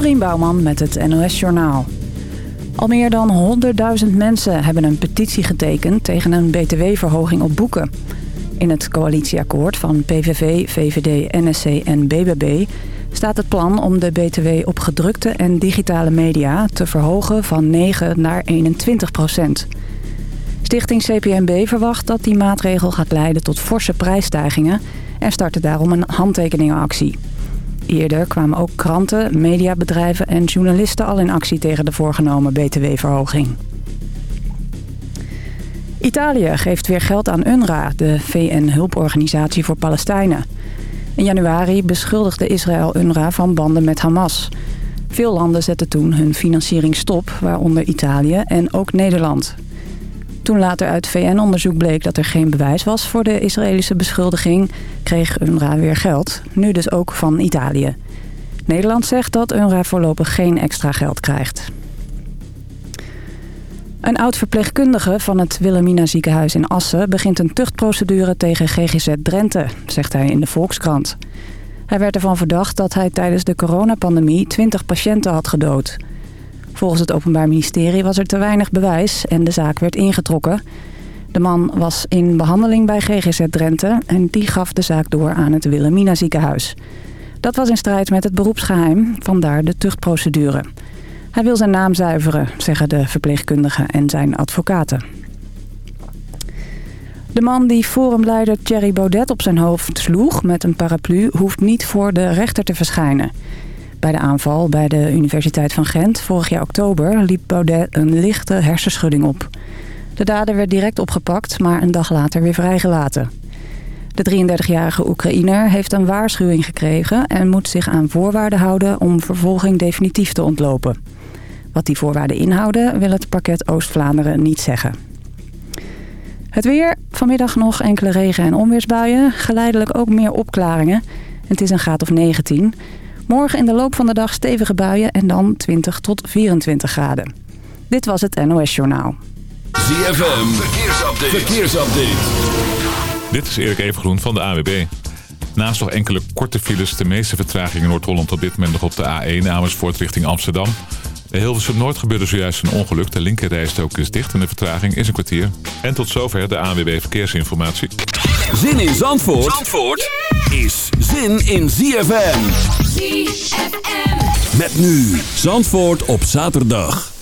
Dorien Bouwman met het NOS Journaal. Al meer dan 100.000 mensen hebben een petitie getekend tegen een btw-verhoging op boeken. In het coalitieakkoord van PVV, VVD, NSC en BBB staat het plan om de btw op gedrukte en digitale media te verhogen van 9 naar 21 procent. Stichting CPMB verwacht dat die maatregel gaat leiden tot forse prijsstijgingen en startte daarom een handtekeningenactie. Eerder kwamen ook kranten, mediabedrijven en journalisten al in actie tegen de voorgenomen btw-verhoging. Italië geeft weer geld aan UNRWA, de VN-hulporganisatie voor Palestijnen. In januari beschuldigde Israël UNRWA van banden met Hamas. Veel landen zetten toen hun financiering stop, waaronder Italië en ook Nederland. Toen later uit VN-onderzoek bleek dat er geen bewijs was voor de Israëlische beschuldiging, kreeg UNRWA weer geld. Nu dus ook van Italië. Nederland zegt dat UNRWA voorlopig geen extra geld krijgt. Een oud-verpleegkundige van het Wilhelmina ziekenhuis in Assen... begint een tuchtprocedure tegen GGZ Drenthe, zegt hij in de Volkskrant. Hij werd ervan verdacht dat hij tijdens de coronapandemie 20 patiënten had gedood. Volgens het Openbaar Ministerie was er te weinig bewijs en de zaak werd ingetrokken. De man was in behandeling bij GGZ Drenthe en die gaf de zaak door aan het Wilhelmina ziekenhuis. Dat was in strijd met het beroepsgeheim, vandaar de tuchtprocedure. Hij wil zijn naam zuiveren, zeggen de verpleegkundigen en zijn advocaten. De man die forumleider Thierry Baudet op zijn hoofd sloeg met een paraplu... hoeft niet voor de rechter te verschijnen. Bij de aanval bij de Universiteit van Gent vorig jaar oktober... liep Baudet een lichte hersenschudding op. De dader werd direct opgepakt, maar een dag later weer vrijgelaten. De 33-jarige Oekraïner heeft een waarschuwing gekregen... en moet zich aan voorwaarden houden om vervolging definitief te ontlopen. Wat die voorwaarden inhouden wil het pakket Oost-Vlaanderen niet zeggen. Het weer. Vanmiddag nog enkele regen- en onweersbuien. Geleidelijk ook meer opklaringen. Het is een graad of 19. Morgen in de loop van de dag stevige buien en dan 20 tot 24 graden. Dit was het NOS Journaal. ZFM. Verkeersupdate. Verkeersupdate. Dit is Erik Evengroen van de AWB. Naast nog enkele korte files, de meeste vertragingen in Noord-Holland op dit moment nog op de A1 Amersfoort richting Amsterdam. Hilversum Noord gebeurde zojuist een ongeluk. De linkerrijstrook is dicht en de vertraging is een kwartier. En tot zover de ANWB Verkeersinformatie. Zin in Zandvoort, Zandvoort is zin in ZFM. ZFM. Met nu Zandvoort op zaterdag.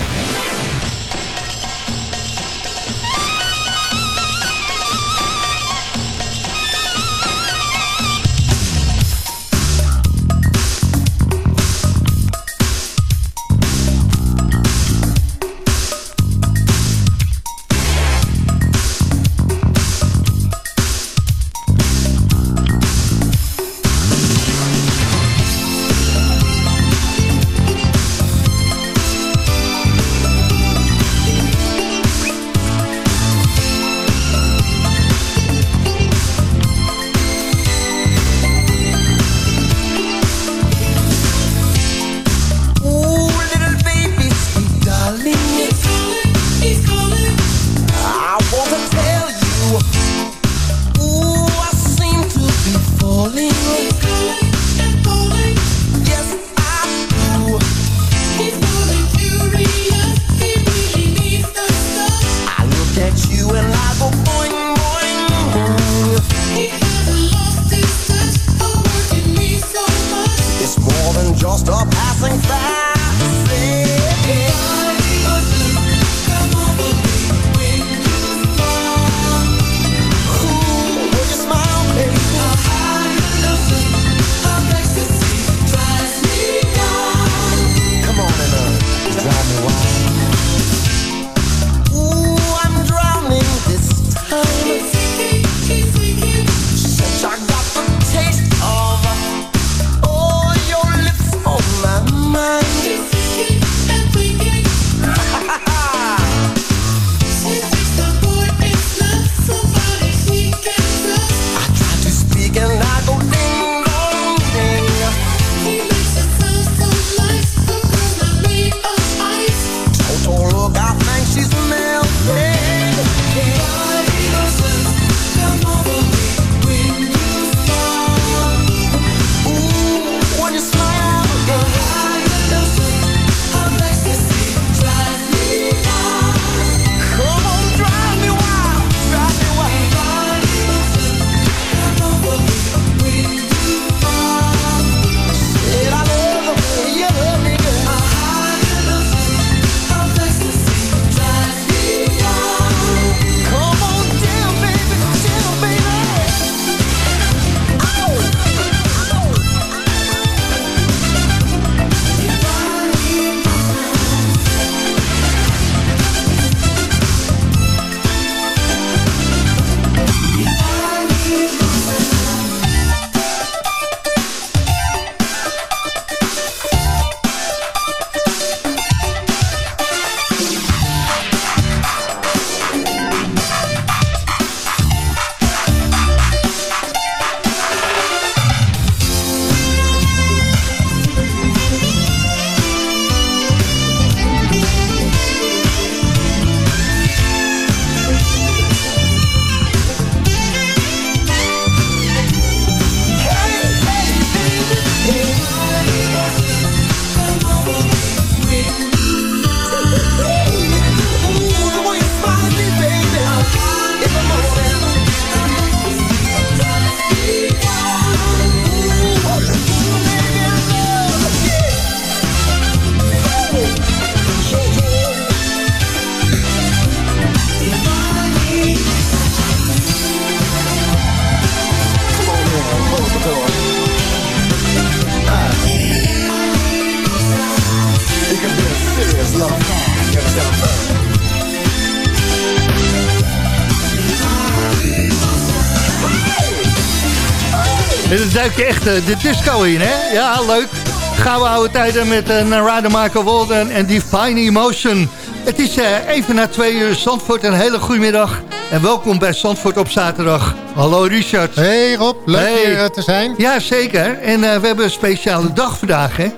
Duik je echt de disco in, hè? Ja, leuk. Gaan we oude tijden met uh, Narada Michael Walden en Divine Emotion. Het is even na twee uur Zandvoort. Een hele goede middag. En welkom bij Zandvoort op zaterdag. Hallo Richard. Hey Rob, leuk hier te zijn. Ja, zeker. En we hebben een speciale dag vandaag, hè?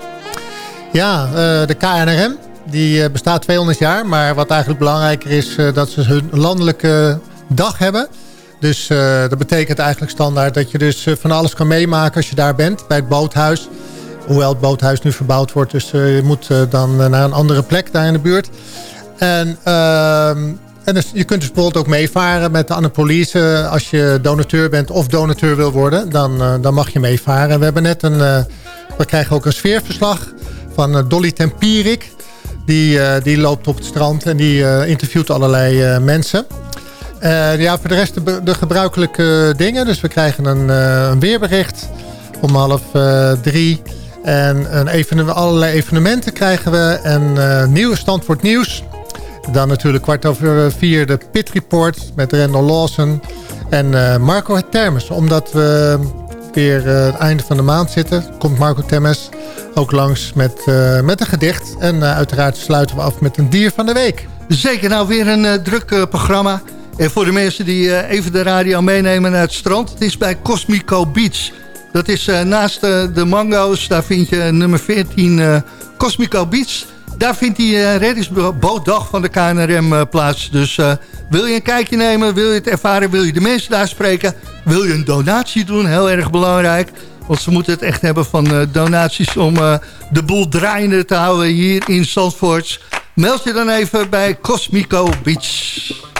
Ja, de KNRM. Die bestaat 200 jaar. Maar wat eigenlijk belangrijker is, dat ze hun landelijke dag hebben. Dus dat betekent eigenlijk standaard dat je dus van alles kan meemaken als je daar bent. Bij het boothuis. Hoewel het boothuis nu verbouwd wordt. Dus je moet dan naar een andere plek daar in de buurt. En, ehm, en dus, je kunt dus bijvoorbeeld ook meevaren met de Annapolise. Als je donateur bent of donateur wil worden, dan, dan mag je meevaren. We hebben net een, we krijgen ook een sfeerverslag van Dolly Tempierik. Die, die loopt op het strand en die interviewt allerlei mensen. Ja, voor de rest de, gebruikelijke dingen. Dus we krijgen een, een weerbericht om half drie. En een even, allerlei evenementen krijgen we. En uh, nieuw Standvoort Nieuws. Dan natuurlijk kwart over vier de Pit Report met Randall Lawson. En Marco Termes. Omdat we weer het einde van de maand zitten... komt Marco Termes ook langs met, met een gedicht. En uiteraard sluiten we af met een dier van de week. Zeker, nou weer een druk programma. En voor de mensen die even de radio meenemen naar het strand... het is bij Cosmico Beach... Dat is uh, naast uh, de Mango's, daar vind je nummer 14 uh, Cosmico Beach. Daar vindt die reddingsbootdag van de KNRM plaats. Dus wil je een kijkje nemen, wil je het ervaren, wil je de mensen daar spreken... wil je een donatie doen, heel erg belangrijk... Want ze moeten het echt hebben van donaties om de boel draaiende te houden hier in Zandvoort. Meld je dan even bij Cosmico Beach.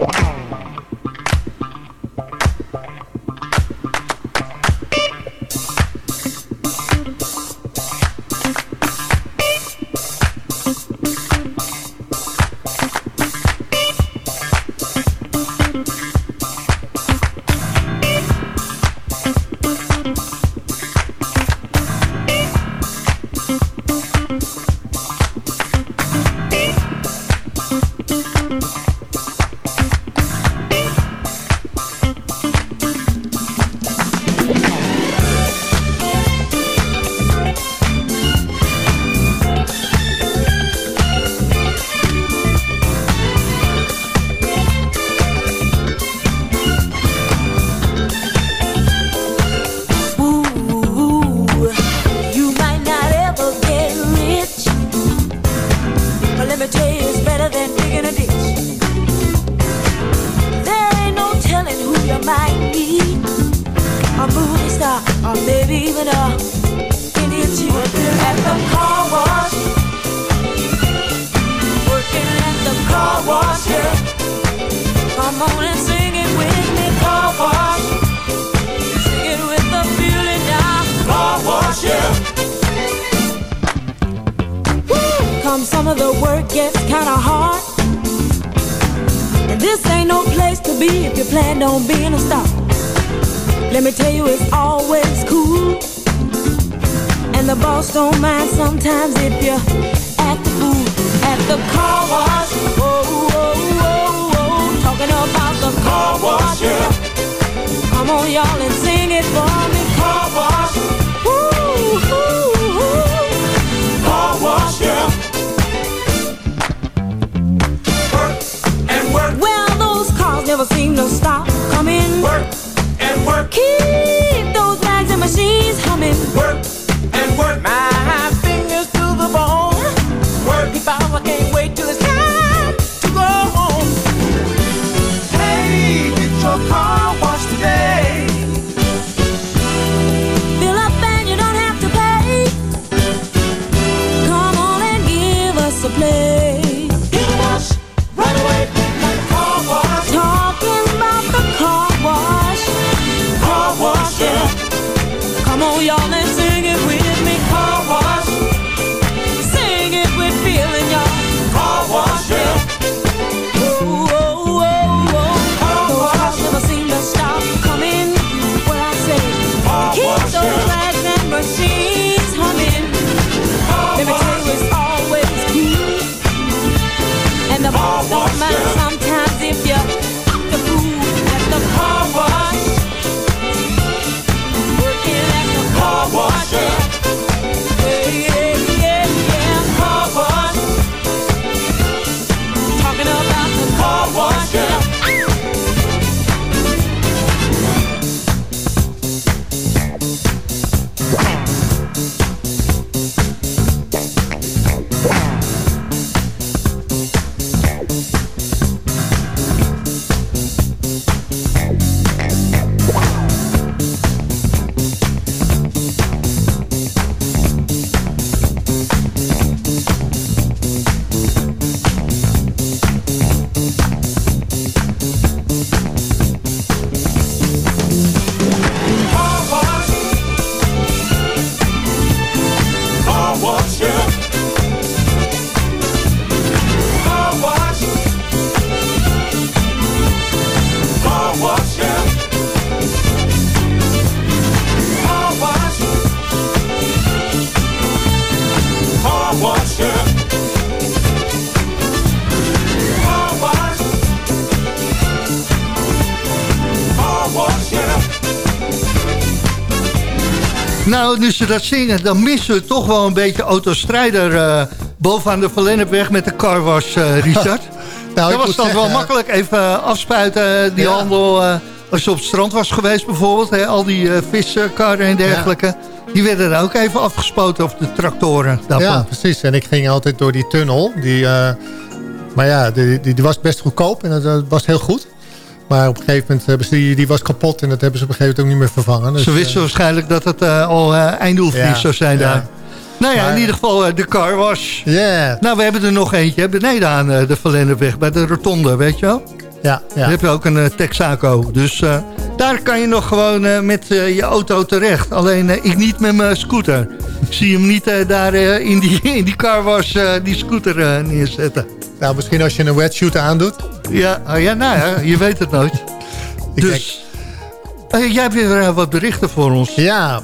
Wow. Nou, nu ze dat zingen, dan missen we toch wel een beetje autostrijder uh, bovenaan de Verlennepweg met de carwash, uh, Richard. nou, dat was dan wel makkelijk even afspuiten, die handel. als je op het strand was geweest bijvoorbeeld, hè, al die viskarren en dergelijke. Die werden er ook even afgespoten, of de tractoren. Daarvan. Ja, precies. En ik ging altijd door die tunnel. Die, maar ja, die, die, die, was best goedkoop en dat was heel goed. Maar op een gegeven moment hebben ze die, die was kapot en dat hebben ze op een gegeven moment ook niet meer vervangen. Dus, ze wisten uh, waarschijnlijk dat het uh, al uh, eindoefenis ja, zou zijn daar. Nou ja, maar, in ieder geval de car wash. Ja. Nou, we hebben er nog eentje beneden aan de Verlenderweg bij de rotonde, weet je wel? Ja, ja. Dan heb je ook een Texaco. Dus daar kan je nog gewoon met je auto terecht. Alleen ik niet met mijn scooter. Ik zie hem niet daar in, die, in die car wash die scooter neerzetten. Nou, misschien als je een wetsuit aandoet. Ja, oh ja nou ja, je weet het nooit. dus, uh, jij hebt weer uh, wat berichten voor ons. Ja,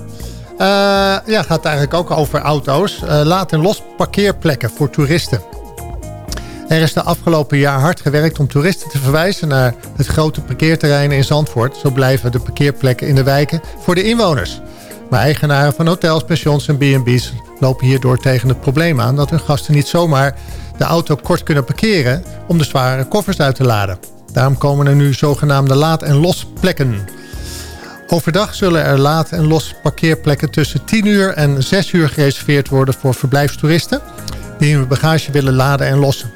uh, ja gaat eigenlijk ook over auto's. laat en los parkeerplekken voor toeristen. Er is de afgelopen jaar hard gewerkt om toeristen te verwijzen naar het grote parkeerterrein in Zandvoort. Zo blijven de parkeerplekken in de wijken voor de inwoners. Maar eigenaren van hotels, pensions en B&B's lopen hierdoor tegen het probleem aan... dat hun gasten niet zomaar de auto kort kunnen parkeren om de zware koffers uit te laden. Daarom komen er nu zogenaamde laad- en losplekken. Overdag zullen er laad- en los parkeerplekken tussen 10 uur en 6 uur gereserveerd worden voor verblijfstoeristen die hun bagage willen laden en lossen.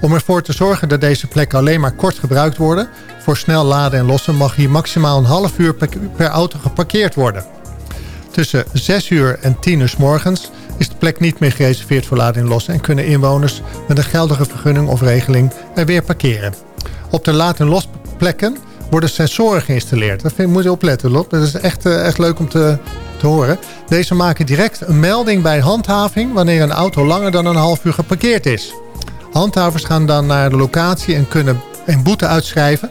Om ervoor te zorgen dat deze plekken alleen maar kort gebruikt worden, voor snel laden en lossen mag hier maximaal een half uur per auto geparkeerd worden. Tussen 6 uur en 10 uur s morgens is de plek niet meer gereserveerd voor laden en kunnen inwoners met een geldige vergunning of regeling er weer parkeren. Op de laad- en losplekken worden sensoren geïnstalleerd. Dat moet je opletten, Lot. Dat is echt, uh, echt leuk om te, te horen. Deze maken direct een melding bij handhaving... wanneer een auto langer dan een half uur geparkeerd is. Handhavers gaan dan naar de locatie en kunnen een boete uitschrijven...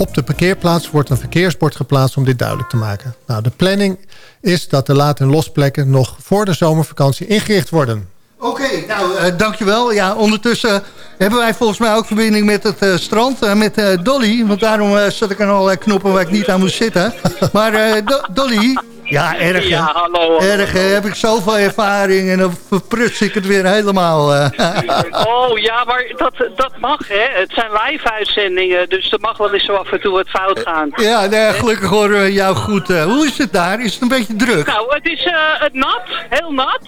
Op de parkeerplaats wordt een verkeersbord geplaatst om dit duidelijk te maken. Nou, de planning is dat de laat- en losplekken nog voor de zomervakantie ingericht worden. Oké, nou, uh, dankjewel. Ja, ondertussen hebben wij volgens mij ook verbinding met het uh, strand, uh, met Dolly. Want daarom zat ik aan allerlei knoppen waar ik niet aan moest zitten. Maar Do Dolly, ja, erg. Ja, hallo. Erg, heb ik zoveel ervaring en dan verpruts ik het weer helemaal. oh ja, maar dat, dat mag, hè. Het zijn live-uitzendingen, dus er mag wel eens zo af en toe wat fout gaan. Ja, nee, gelukkig horen we jou goed. hoe is het daar? Is het een beetje druk? Nou, het is het nat, heel nat.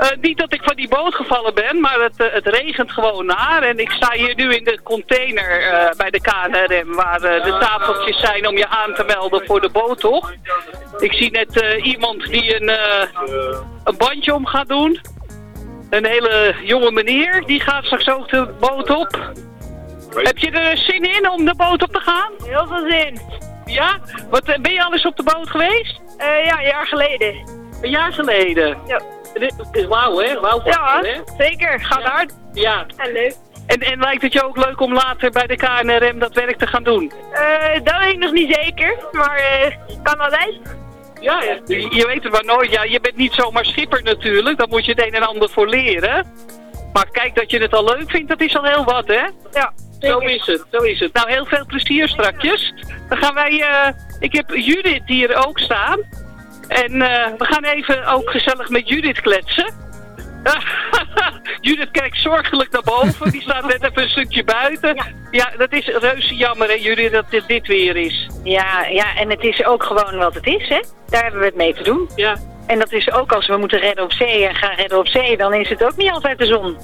Uh, niet dat ik van die boot gevallen ben, maar het, uh, het regent gewoon naar. En ik sta hier nu in de container uh, bij de KNRM, waar de tafeltjes zijn om je aan te melden voor de boottocht. Ik zie net iemand die een, een bandje om gaat doen. Een hele jonge meneer, die gaat straks ook de boot op. Heb je er zin in om de boot op te gaan? Heel veel zin. Ja? Wat, ben je al eens op de boot geweest? ja, een jaar geleden. Een jaar geleden? Ja. Het is wauw, hè? Wauw, ja, hè? zeker. Gaat ja. hard. Ja. En leuk. En, en lijkt het je ook leuk om later bij de KNRM dat werk te gaan doen? Uh, dat weet ik nog niet zeker, maar uh, kan altijd. Ja, je, je weet het maar nooit. Ja, je bent niet zomaar schipper natuurlijk, daar moet je het een en ander voor leren. Maar kijk, dat je het al leuk vindt, dat is al heel wat, hè? Ja, Zo is het, zo is het. Nou, heel veel plezier strakjes. Dan gaan wij... Uh, ik heb Judith hier ook staan. En uh, we gaan even ook gezellig met Judith kletsen. Judith kijkt zorgelijk naar boven. Die staat net even een stukje buiten. Ja, ja dat is reuze jammer, hè, Judith, dat dit, dit weer is. Ja, ja, en het is ook gewoon wat het is, hè. Daar hebben we het mee te doen. Ja. En dat is ook als we moeten redden op zee en gaan redden op zee, dan is het ook niet altijd de zon.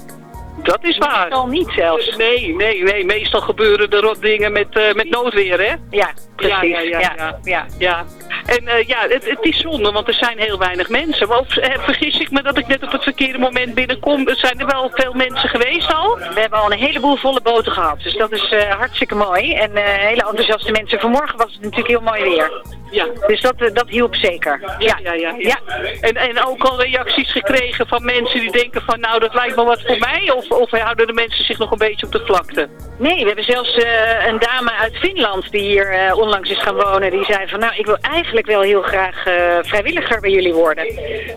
Dat is waar. Meestal niet zelfs. Nee, nee, nee. Meestal gebeuren er rot dingen met, uh, met noodweer, hè? Ja, precies. Ja, ja, ja. ja. ja. ja. En uh, ja, het, het, is zonde, want er zijn heel weinig mensen. Of uh, vergis ik me dat ik net op het verkeerde moment binnenkom? Er zijn er wel veel mensen geweest al? We hebben al een heleboel volle boten gehad. Dus dat is hartstikke mooi. En hele enthousiaste mensen. Vanmorgen was het natuurlijk heel mooi weer. Ja. Dus dat, dat hielp zeker. Ja, ja, ja. ja. En, en ook al reacties gekregen van mensen die denken van nou dat lijkt me wat voor mij? Of, of houden de mensen zich nog een beetje op de vlakte? Nee, we hebben zelfs uh, een dame uit Finland die hier uh, onlangs is gaan wonen. Die zei van nou ik wil eigenlijk wel heel graag uh, vrijwilliger bij jullie worden.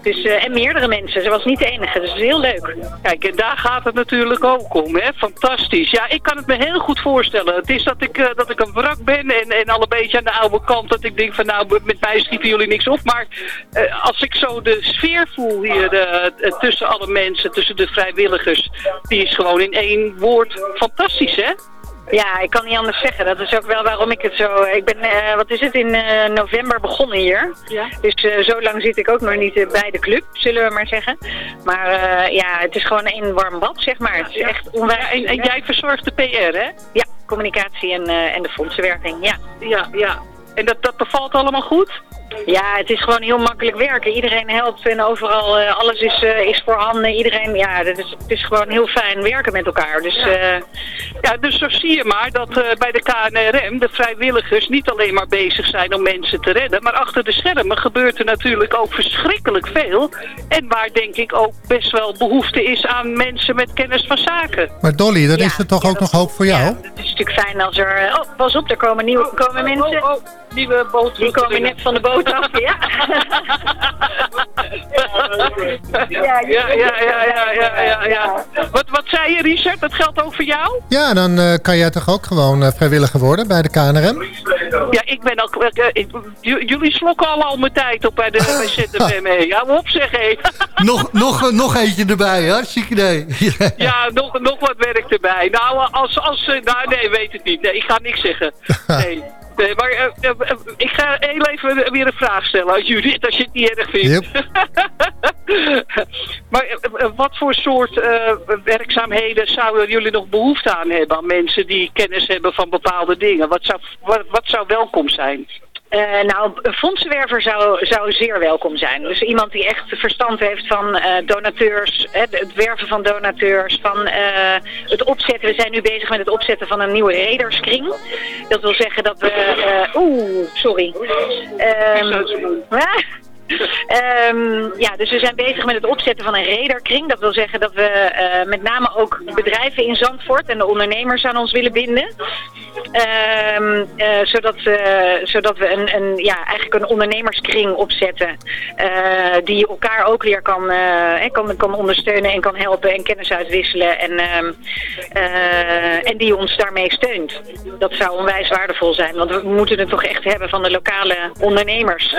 Dus, en meerdere mensen. Ze was niet de enige. Dus dat is heel leuk. Kijk, en daar gaat het natuurlijk ook om. Hè? Fantastisch. Ja, ik kan het me heel goed voorstellen. Het is dat ik, dat ik een wrak ben en, en al een beetje aan de oude kant. Dat ik denk van van nou, met mij schiepen jullie niks op. Maar eh, als ik zo de sfeer voel hier uh, tussen alle mensen, tussen de vrijwilligers, die is gewoon in één woord fantastisch, hè? Ja, ik kan niet anders zeggen. Dat is ook wel waarom ik het zo... Ik ben, uh, wat is het, in uh, november begonnen hier. Ja. Dus uh, zo lang zit ik ook nog niet bij de club, zullen we maar zeggen. Maar ja, het is gewoon één warm bad, zeg maar. Het is ja. echt onwijs... En, jij verzorgt de PR, hè? Ja, communicatie en, en de fondsenwerking, ja. Ja, ja. En dat, dat bevalt allemaal goed? Ja, het is gewoon heel makkelijk werken. Iedereen helpt en overal, uh, alles is, uh, is voorhanden. Iedereen, ja, het is, het is gewoon heel fijn werken met elkaar. Dus, ja. Uh... ja dus zo zie je maar dat bij de KNRM de vrijwilligers niet alleen maar bezig zijn om mensen te redden. Maar achter de schermen gebeurt er natuurlijk ook verschrikkelijk veel. En waar denk ik ook best wel behoefte is aan mensen met kennis van zaken. Maar Dolly, dan ja, is er toch ook nog hoop voor jou? Ja, het is natuurlijk fijn als er... Oh, pas op, er komen nieuwe komen mensen. Oh, oh, nieuwe boot. Die komen net van de boot af, ja. ja, ja, ja, ja, ja, ja, ja. Wat, wat zei je, Richard? Dat geldt ook voor jou? Ja, dan uh, kan jij toch ook gewoon uh, vrijwilliger worden bij de KNRM? Ja, ik ben al... Uh, ik, jullie slokken al al mijn tijd op bij de ZFM. Ja, op zeg, hé. nog, nog, nog eentje erbij, hartstikke idee. ja, nog, nog wat werk erbij. Nou, als... als nou, nee, weet het niet. Nee, ik ga niks zeggen. Nee. Nee, maar uh, uh, ik ga heel even weer een vraag stellen aan Judith, als je het niet erg vindt. Yep. maar wat voor soort werkzaamheden zouden jullie nog behoefte aan hebben aan mensen die kennis hebben van bepaalde dingen? Wat zou, wat, wat zou welkom zijn? Uh, nou, een fondsenwerver zou, zou zeer welkom zijn. Dus iemand die echt verstand heeft van uh, donateurs, het werven van donateurs, van uh, het opzetten. We zijn nu bezig met het opzetten van een nieuwe raiderskring. Dat wil zeggen dat we... Oeh, sorry. Um, Um, ja, dus we zijn bezig met het opzetten van een radarkring. Dat wil zeggen dat we uh, met name ook bedrijven in Zandvoort en de ondernemers aan ons willen binden. Um, uh, zodat, zodat we een, een, ja, eigenlijk een ondernemerskring opzetten die elkaar ook weer kan, kan, kan ondersteunen en kan helpen en kennis uitwisselen. En, um, en die ons daarmee steunt. Dat zou onwijs waardevol zijn, want we moeten het toch echt hebben van de lokale ondernemers.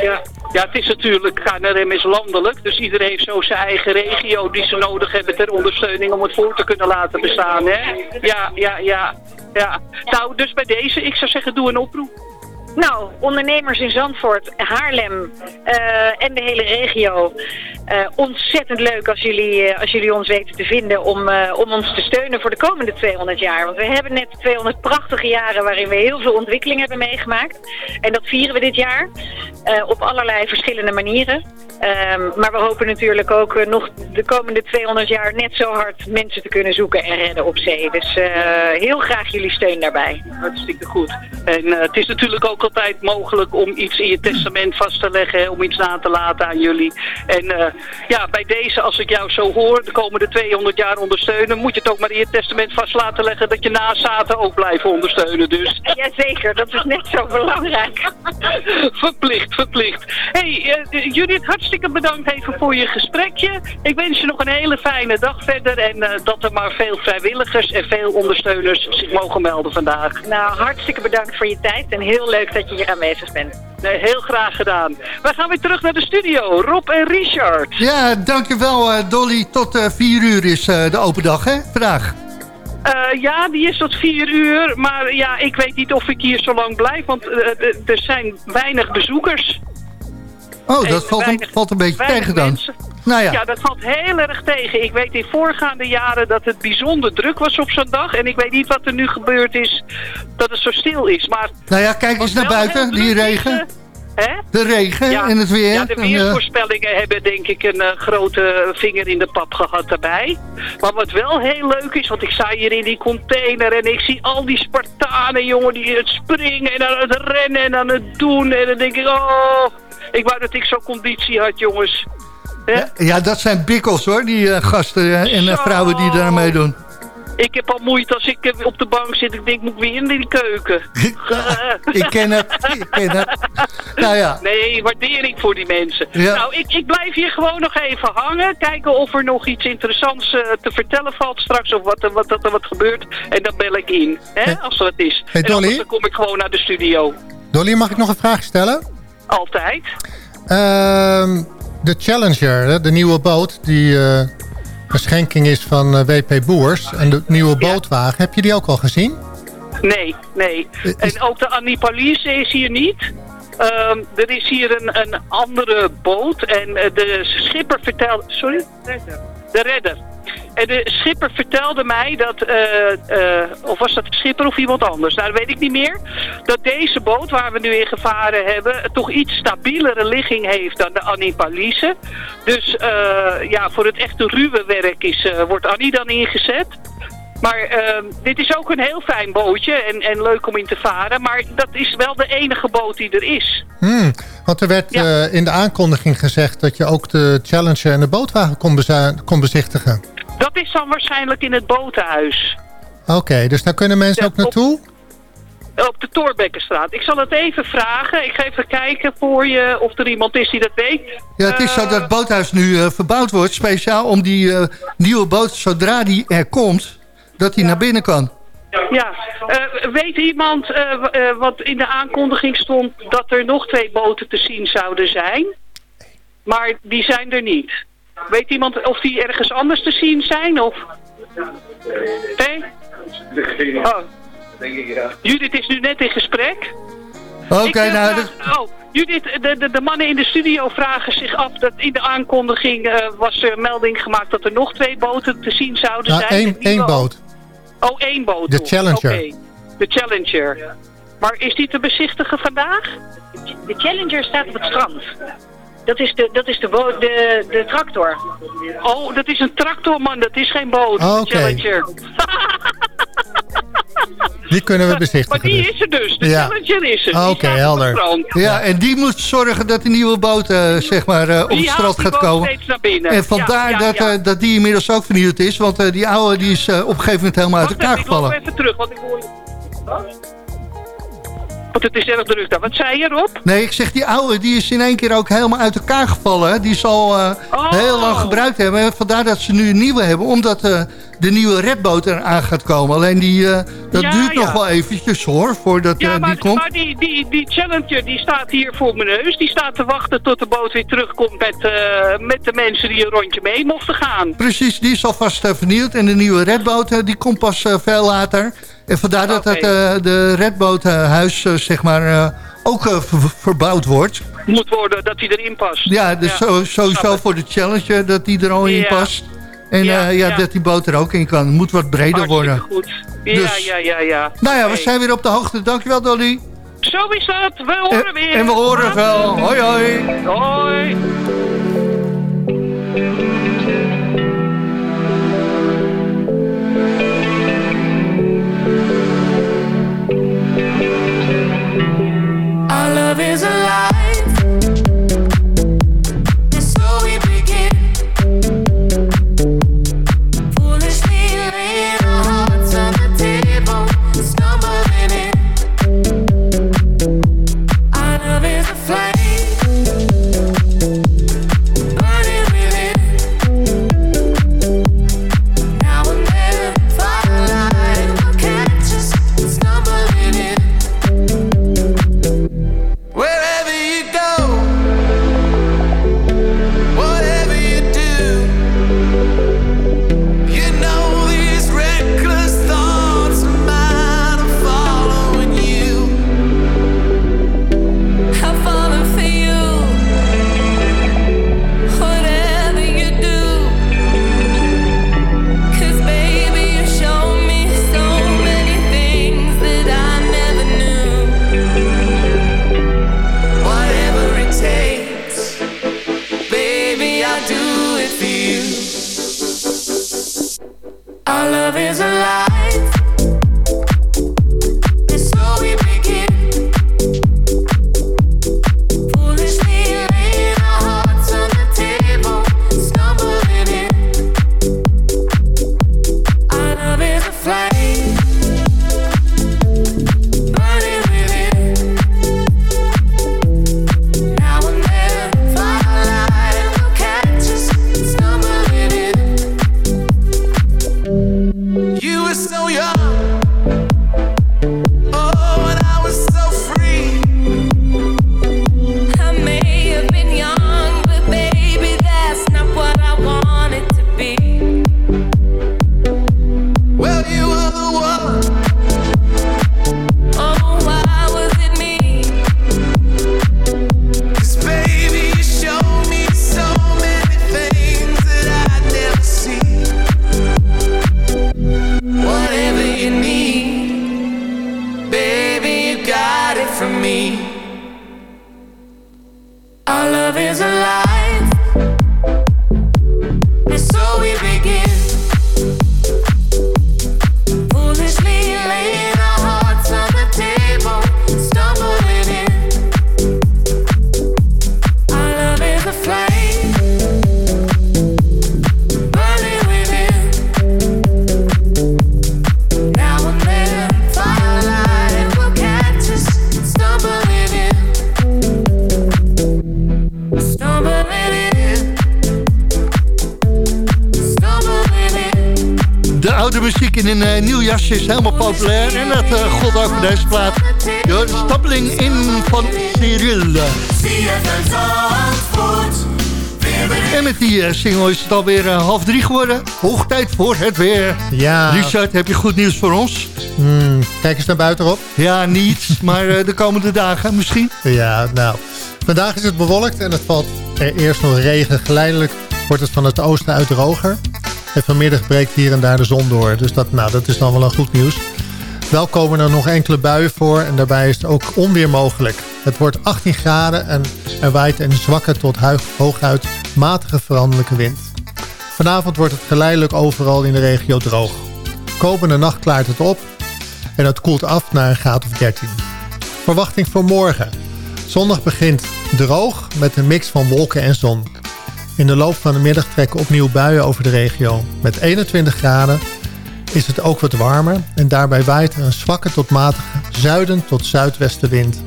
Ja. Ja, het is natuurlijk, KNRM is landelijk, dus iedereen heeft zo zijn eigen regio die ze nodig hebben ter ondersteuning om het voor te kunnen laten bestaan. Hè? Ja, ja, ja, ja. Nou, dus bij deze, ik zou zeggen, doe een oproep. Nou, ondernemers in Zandvoort, Haarlem uh, en de hele regio. Uh, ontzettend leuk als jullie, uh, als jullie ons weten te vinden om, om ons te steunen voor de komende 200 jaar. Want we hebben net 200 prachtige jaren waarin we heel veel ontwikkeling hebben meegemaakt. En dat vieren we dit jaar op allerlei verschillende manieren. Um, maar we hopen natuurlijk ook nog de komende 200 jaar net zo hard mensen te kunnen zoeken en redden op zee. Dus heel graag jullie steun daarbij. Hartstikke goed. En het is natuurlijk ook altijd mogelijk om iets in je testament vast te leggen, om iets na te laten aan jullie. En uh, ja, bij deze, als ik jou zo hoor, de komende 200 jaar ondersteunen, moet je het ook maar in je testament vast laten leggen dat je nazaten ook blijven ondersteunen. Dus. Jazeker, dat is net zo belangrijk. verplicht, verplicht. hey, uh, Judith, hartstikke bedankt even voor je gesprekje. Ik wens je nog een hele fijne dag verder en uh, dat er maar veel vrijwilligers en veel ondersteuners zich mogen melden vandaag. Nou, hartstikke bedankt voor je tijd en heel leuk dat je hier aanwezig bent. Nee, heel graag gedaan. Wij gaan weer terug naar de studio. Rob en Richard. Ja, dankjewel uh, Dolly. Tot uh, vier uur is uh, de open dag, hè? Vandaag. ja, die is tot vier uur. Maar ja, ik weet niet of ik hier zo lang blijf. Want er zijn weinig bezoekers. Oh, dat valt een, valt een beetje tegen dan. Mensen. Nou ja. ja, dat valt heel erg tegen. Ik weet in voorgaande jaren dat het bijzonder druk was op zo'n dag. En ik weet niet wat er nu gebeurd is, dat het zo stil is. Maar nou ja, kijk eens naar buiten, die regen. Hè? De regen ja, en het weer. Ja, de weersvoorspellingen uh... hebben denk ik een uh, grote vinger in de pap gehad daarbij. Maar wat wel heel leuk is, want ik sta hier in die container en ik zie al die Spartanen, jongen, die het springen en aan het rennen en aan het doen. En dan denk ik, oh, ik wou dat ik zo'n conditie had, jongens. Ja, ja, dat zijn bikkels hoor, die uh, gasten en uh, vrouwen die daar meedoen. Ik heb al moeite als ik op de bank zit. Ik denk, moet ik weer in die keuken? ik ken het, ik ken het. Nou ja. Nee, waardering voor die mensen. Nou, ik, ik blijf hier gewoon nog even hangen. Kijken of er nog iets interessants uh, te vertellen valt straks. Of wat, wat, wat er wat gebeurt. En dan bel ik in, hè, als er wat is. Hey, en dan kom ik gewoon naar de studio. Dolly, mag ik nog een vraag stellen? Altijd. Ehm, de Challenger, de nieuwe boot die uh, een schenking is van uh, WP Boers. En de nieuwe bootwagen, heb je die ook al gezien? Nee, nee. En ook de Annie is hier niet. Um, er is hier een, een andere boot en de schipper vertelde... Sorry? De redder. En de schipper vertelde mij dat, uh, uh, of was dat de schipper of iemand anders, nou, dat weet ik niet meer, dat deze boot waar we nu in gevaren hebben, toch iets stabielere ligging heeft dan de Annie. Dus uh, ja, voor het echte ruwe werk is, wordt Annie dan ingezet. Maar ehm, dit is ook een heel fijn bootje en, en leuk om in te varen. Maar dat is wel de enige boot die er is. Hmm, want er werd in de aankondiging gezegd dat je ook de Challenger en de bootwagen kon, kon bezichtigen. Dat is dan waarschijnlijk in het botenhuis. Oké, dus daar kunnen mensen ook naartoe? Op, op de Torbekkenstraat. Ik zal het even vragen. Ik ga even kijken voor je of er iemand is die dat weet. Ja, het is zo dat het boothuis nu uh, verbouwd wordt. Speciaal om die uh, nieuwe boot, zodra die er komt, dat die naar binnen kan. Ja, uh, weet iemand wat in de aankondiging stond dat er nog twee boten te zien zouden zijn? Maar die zijn er niet. Weet iemand of die ergens anders te zien zijn? Of... Nee? Oh. Denk ik, ja. Judith is nu net in gesprek. Oké, okay, nou... Oh, Judith, de, de, de, mannen in de studio vragen zich af dat in de aankondiging uh, was er melding gemaakt dat er nog twee boten te zien zouden nou, zijn. Eén, één boot. Oh, één boot. De Challenger. Okay. De Challenger. Ja. Maar is die te bezichtigen vandaag? De Challenger staat op het strand. Dat is de, dat is de, boot, de, de tractor. Oh, dat is een tractor, man. Dat is geen boot. Oh, okay. Challenger. Die kunnen we bezichtigen. Maar die dus. is er dus. De ja. Challenger is er. Oké, okay, helder. Ja, en die moet zorgen dat de nieuwe boot uh, zeg maar, uh, op het strand gaat komen. En vandaar ja, ja, dat, uh, dat die inmiddels ook vernieuwd is. Want die oude die is op een gegeven moment helemaal Wacht uit elkaar gevallen. Ik even terug, want ik hoor je... Want het is erg druk daar. Wat zei je Rob? Nee, ik zeg die oude, die is in één keer ook helemaal uit elkaar gevallen. Die zal uh, oh. heel lang gebruikt hebben. Vandaar dat ze nu een nieuwe hebben. Omdat uh, de nieuwe redboot eraan gaat komen. Alleen die, uh, dat ja, duurt ja. nog wel eventjes hoor, voordat ja, maar, die komt. maar die, die, die Challenger die staat hier voor mijn neus. Die staat te wachten tot de boot weer terugkomt met, met de mensen die een rondje mee mochten gaan. Precies, die is alvast vernieuwd. En de nieuwe redboot die komt pas veel later. En vandaar dat het, uh, de redboothuis uh, zeg maar, ook verbouwd wordt. Moet worden dat hij erin past. Ja, dus ja, sowieso voor de challenge dat die er al in past. En ja, ja, dat die boot er ook in kan. Moet wat breder Hartstikke worden. goed. Ja, dus, ja, ja, ja. Nou ja, we zijn weer op de hoogte. Dankjewel Dolly. Zo is dat. We horen en, weer. En we horen het wel. Hoi hoi. Hoi. Is het alweer uh, half drie geworden. Hoog tijd voor het weer. Ja. Richard, heb je goed nieuws voor ons? Hmm, kijk eens naar buiten op. Ja, niets. maar uh, de komende dagen misschien? Ja, nou. Vandaag is het bewolkt en het valt er eerst nog regen. Geleidelijk wordt het van het oosten uit droger. En vanmiddag breekt hier en daar de zon door. Dus dat, nou, dat is dan wel een goed nieuws. Wel komen er nog enkele buien voor en daarbij is het ook onweer mogelijk. Het wordt 18 graden en er waait een zwakke tot hooguit matige veranderlijke wind. Vanavond wordt het geleidelijk overal in de regio droog. Komende nacht klaart het op en het koelt af naar een graad of 13. Verwachting voor morgen. Zondag begint droog met een mix van wolken en zon. In de loop van de middag trekken opnieuw buien over de regio. Met 21 graden is het ook wat warmer en daarbij waait een zwakke tot matige zuiden tot zuidwestenwind.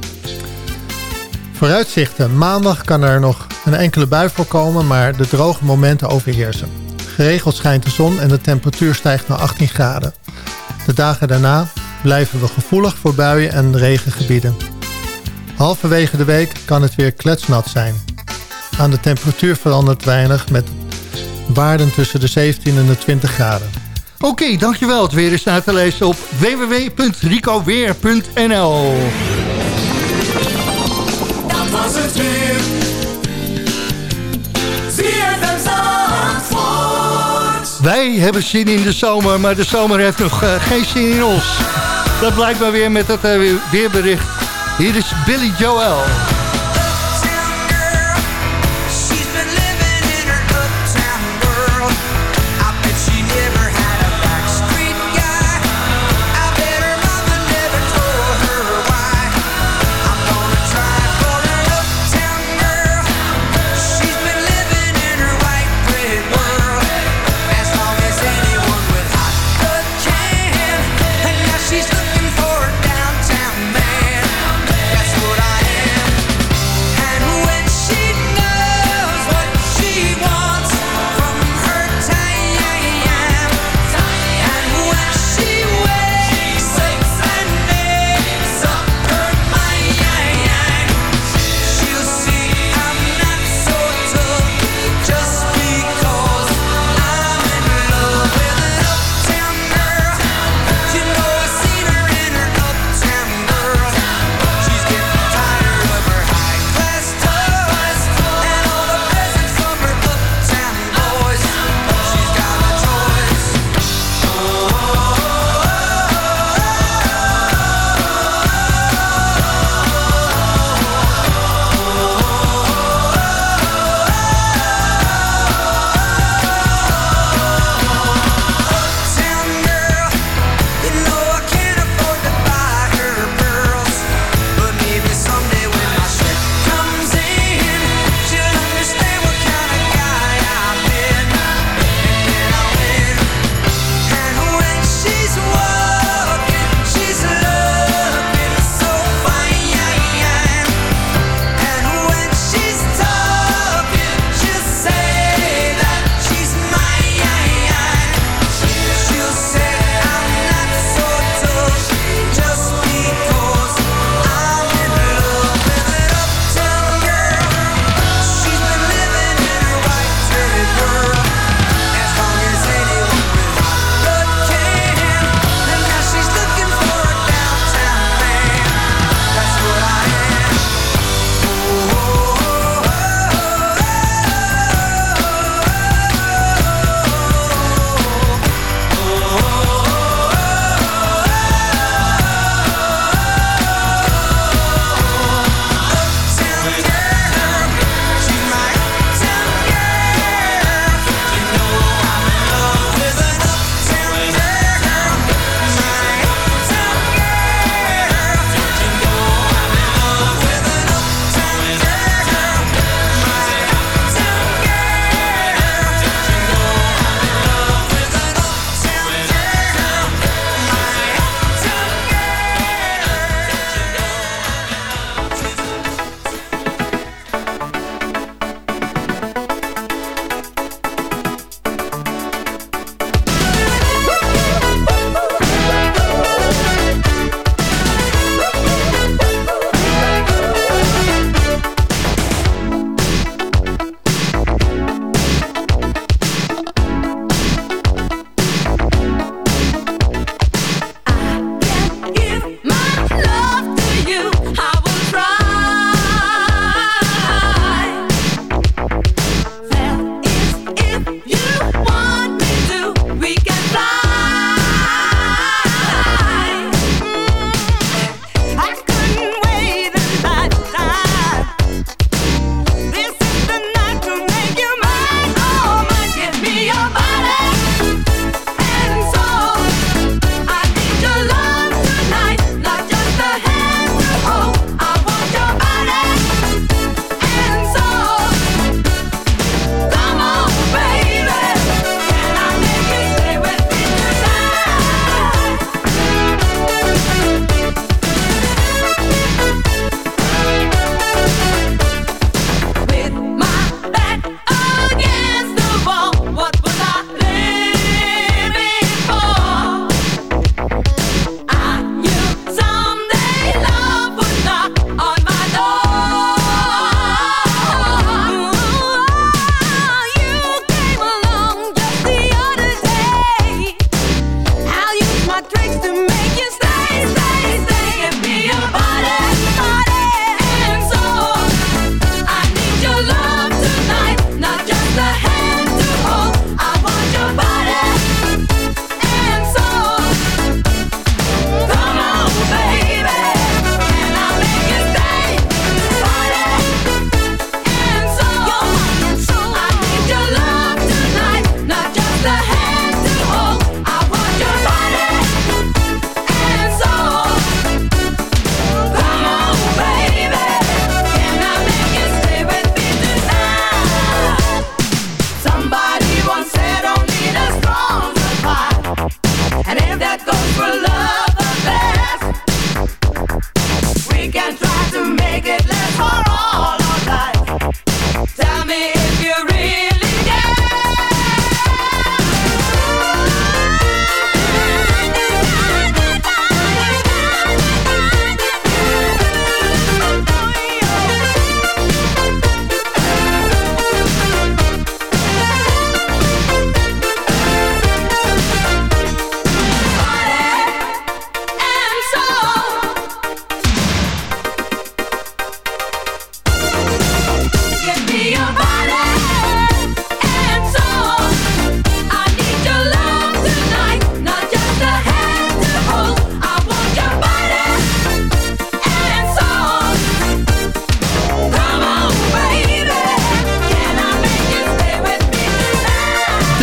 Vooruitzichten. Maandag kan er nog een enkele bui voorkomen, maar de droge momenten overheersen. Geregeld schijnt de zon en de temperatuur stijgt naar 18 graden. De dagen daarna blijven we gevoelig voor buien en regengebieden. Halverwege de week kan het weer kletsnat zijn. Aan de temperatuur verandert weinig met waarden tussen de 17 en de 20 graden. Oké, dankjewel. Het weer is na te lezen op www.ricoweer.nl Dat was het weer. Wij hebben zin in de zomer, maar de zomer heeft nog uh, geen zin in ons. Dat blijkt maar weer met het uh, weerbericht. Hier is Billy Joel.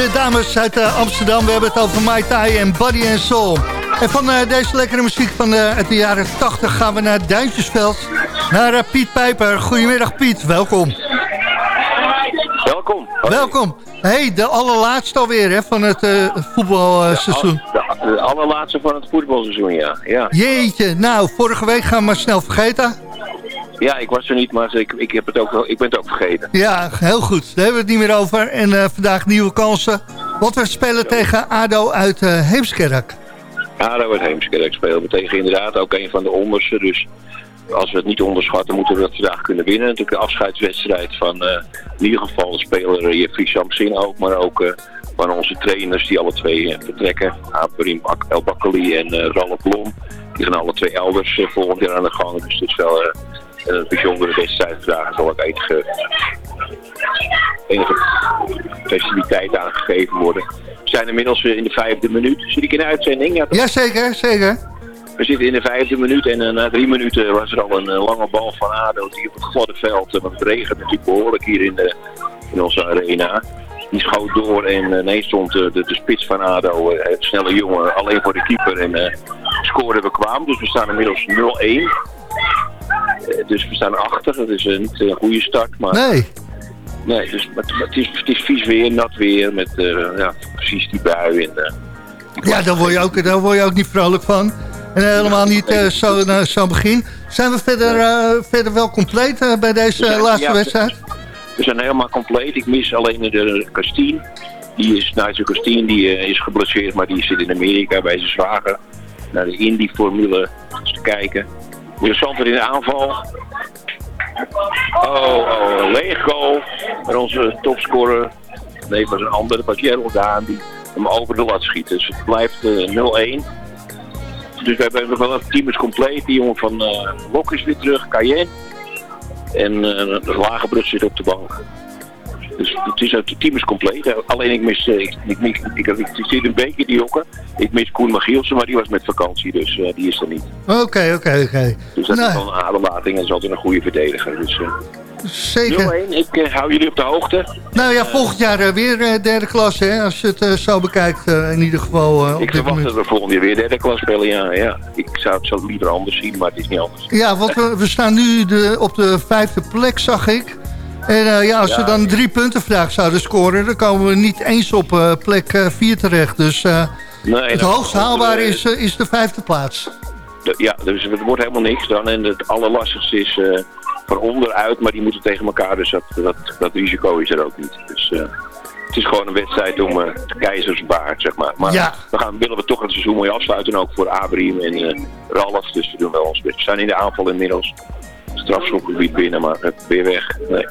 De dames uit uh, Amsterdam. We hebben het over Mai Tai en Body and Soul. En van uh, deze lekkere muziek van uit de jaren 80 gaan we naar Duintjesveld. Naar Piet Pijper. Goedemiddag Piet, welkom. Welkom. Welkom. hey, de allerlaatste alweer hè, van het voetbalseizoen. De, de, de, allerlaatste van het voetbalseizoen, ja. ja. Jeetje, nou, vorige week gaan we maar snel vergeten. Ja, ik was er niet, maar ik, ik, heb het ook, ik ben het ook vergeten. Ja, heel goed. Daar hebben we het niet meer over. En uh, vandaag nieuwe kansen. Want we spelen tegen ADO uit uh, Heemskerk. ADO uit Heemskerk spelen we tegen inderdaad ook een van de onderste. Dus als we het niet onderschatten, moeten we dat vandaag kunnen winnen. Natuurlijk de afscheidswedstrijd van uh, in ieder geval de speler Jeffrey Samsin ook. Maar ook van onze trainers die alle twee vertrekken. Abrim El Bakkali en Ralf Blom. Die gaan alle twee elders volgend jaar aan de gang. Dus het is wel een bijzondere wedstrijd vandaag zal ook enige, enige festiviteit aangegeven worden. We zijn inmiddels in de vijfde minuut. Zit ik in de uitzending? Ja, ja zeker, zeker. We zitten in de vijfde minuut en uh, na drie minuten was er al een uh, lange bal van ADO die op het gladde veld, uh, want het regent natuurlijk behoorlijk hier in, de, in onze arena. Die schoot door en ineens stond de, de spits van ADO, het snelle jongen, alleen voor de keeper en scoorde bekwaam. Dus we staan inmiddels 0-1. Eh, dus we staan achter. Dat is niet een goede start. Maar... Nee. Nee, dus, maar, het, is, het is vies weer, nat weer, met uh, ja, precies die bui. En, uh, ja, daar word, je ook, daar word je ook niet vrolijk van. En helemaal niet uh, zo, uh, zo begin. Zijn we verder, uh, verder wel compleet bij deze zijn, laatste ja, wedstrijd? We zijn helemaal compleet. Ik mis alleen de Castien. Die is, Nigel Castien, die is geblesseerd, maar die zit in Amerika bij zijn zwager. Naar de Indy-formule te kijken. Weer in de aanval. Oh, oh, goal. Maar onze topscorer, nee, was een andere, was Gerald Daan, die hem over de lat schiet. Dus het blijft uh, 0-1. Dus we hebben nog wel het team is compleet. Die jongen van uh, Lok is weer terug, Cayenne. En uh, de lage zit op de bank. Dus het, is, het team is compleet. Alleen ik mis, eh, ik, ik, ik, ik, ik, zit een beetje die. Ik mis Koen Magielsen, maar die was met vakantie, dus uh, die is er niet. Oké, oké, oké. Dus dat nou. is wel een ademlating en is altijd een goede verdediger. Dus, uh, Zeker. 0-1, ik uh, hou jullie op de hoogte. Nou ja, volgend jaar weer derde klas, hè, als je het zo bekijkt, in ieder geval. ik verwacht dat we volgend jaar weer derde klas spelen, ja, ja. Ik zou het zo liever anders zien, maar het is niet anders. Ja, want we, we staan nu de, op de vijfde plek, zag ik. En uh, ja, als ja. we dan drie punten vandaag zouden scoren... dan komen we niet eens op uh, plek 4 uh, terecht. Dus nee, het hoogst haalbare is, is de vijfde plaats. De, ja, dus het wordt helemaal niks dan. En het allerlastigste is van onderuit, maar die moeten tegen elkaar. Dus dat, dat, dat risico is er ook niet. Dus het is gewoon een wedstrijd om uh, keizersbaard, zeg maar. Maar ja. we gaan, willen we toch het seizoen mooi afsluiten. Ook voor Abriem en uh, Ralf. Dus we doen wel ons best. We zijn in de aanval inmiddels. Strafschopgebied binnen, maar uh, weer weg. Nee.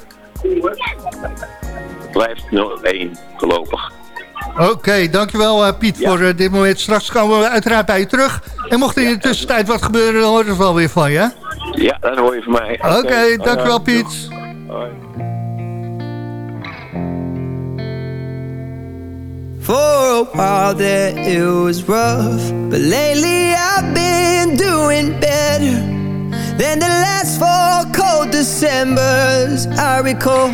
Blijft 0-1 voorlopig. Oké, okay, dankjewel uh, Piet ja. voor uh, dit moment. Straks komen we uiteraard bij je terug. En mocht er in de tussentijd wat gebeuren, dan hoort het wel weer van je. Ja, dat hoor je van mij. Oké, okay, okay, dankjewel Piet. Hoi. For a while there it was rough But lately I've been doing better Than the last four cold Decembers I recall.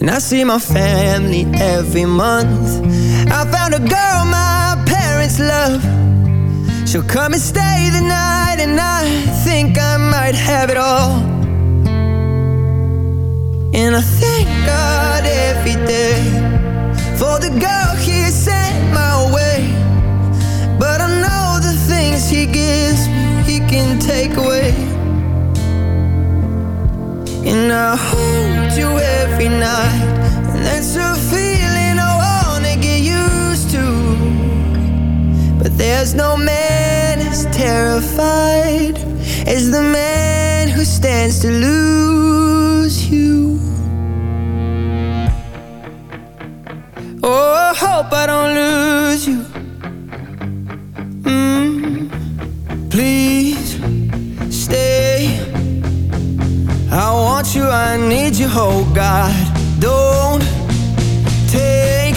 And I see my family every month. I found a girl my parents love. She'll come and stay the night And I think I might have it all. And I thank God every day For the girl he sent my way things he gives me He can take away. And I hold you every night. And that's a feeling I wanna get used to. But there's no man as terrified As the man who stands to lose you. Oh, I hope I don't lose you Please stay. I want you, I need you, oh God. Don't take